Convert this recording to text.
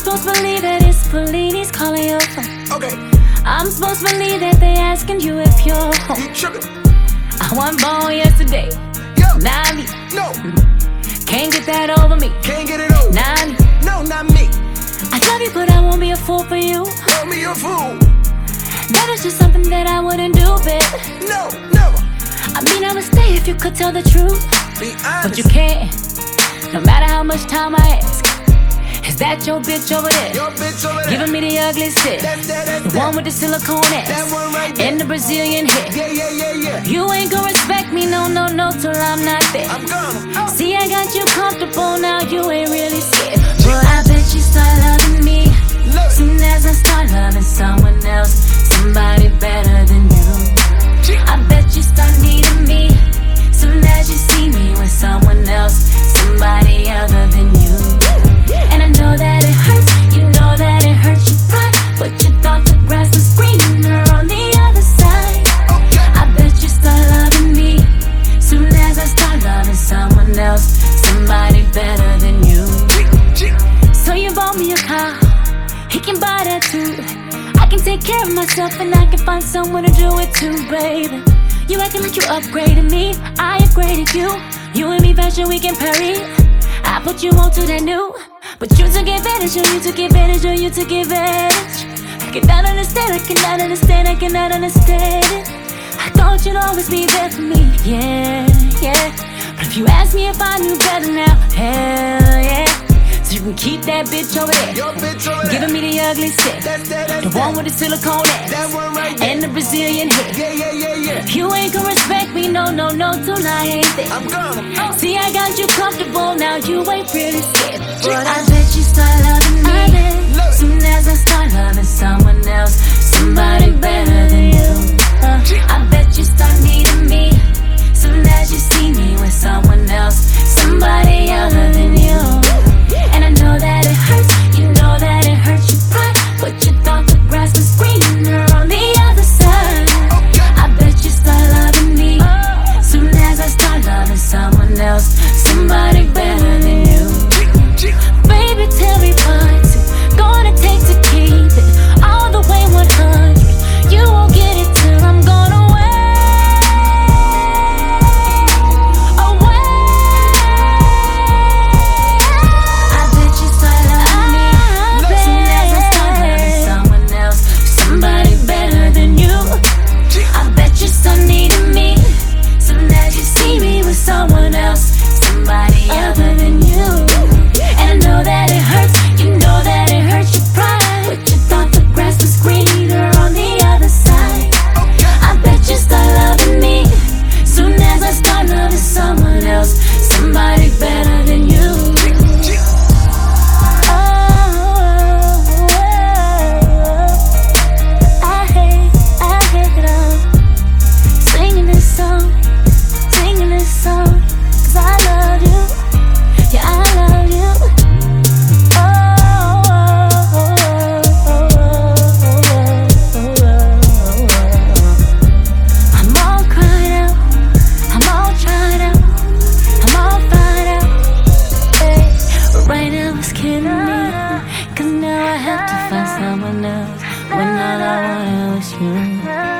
supposed to believe that it's Fellini's calling your phone. Okay, I'm supposed to believe that they asking you if you're home. you tripping? I wasn't born yesterday. Yo, Now me no, can't get that over me. can't get it over. Now me No, not me. I love you, but I won't be a fool for you. Call me a fool. That is just something that I wouldn't do, babe. No, never. I mean, I would stay if you could tell the truth, Be but you can't. No matter how much time I ask, is that your bitch over there? Your bitch over there. Giving me the ugly shit. That, that, that, The one with the silicone That ass one right there. and the Brazilian hair. Yeah, yeah, yeah, yeah. You ain't gonna respect me, no, no, no, till I'm not there. I'm gonna. See, I got you comfortable now, you ain't really care of myself and I can find someone to do it too, baby. You acting like you upgraded me, I upgraded you. You and me fashion we can parry. I put you on to that new, but you took advantage, of you took advantage, of you took advantage. I cannot understand, I cannot understand, I cannot understand it. I thought you'd always be there for me, yeah, yeah. But if you ask me if I knew better now, hell Keep that bitch over there. Your bitch over there. Giving me the ugly shit. That's that, that's the one with the silicone ass. That one right there. And the Brazilian hair. Yeah, yeah, yeah, yeah. You ain't gonna respect me, no, no, no, tonight. I'm gone. Oh. See, I got you comfortable, now you ain't really scared, But I bet you start loving me. Soon as I start loving someone else, somebody better. have to find someone else when all I wanted was you.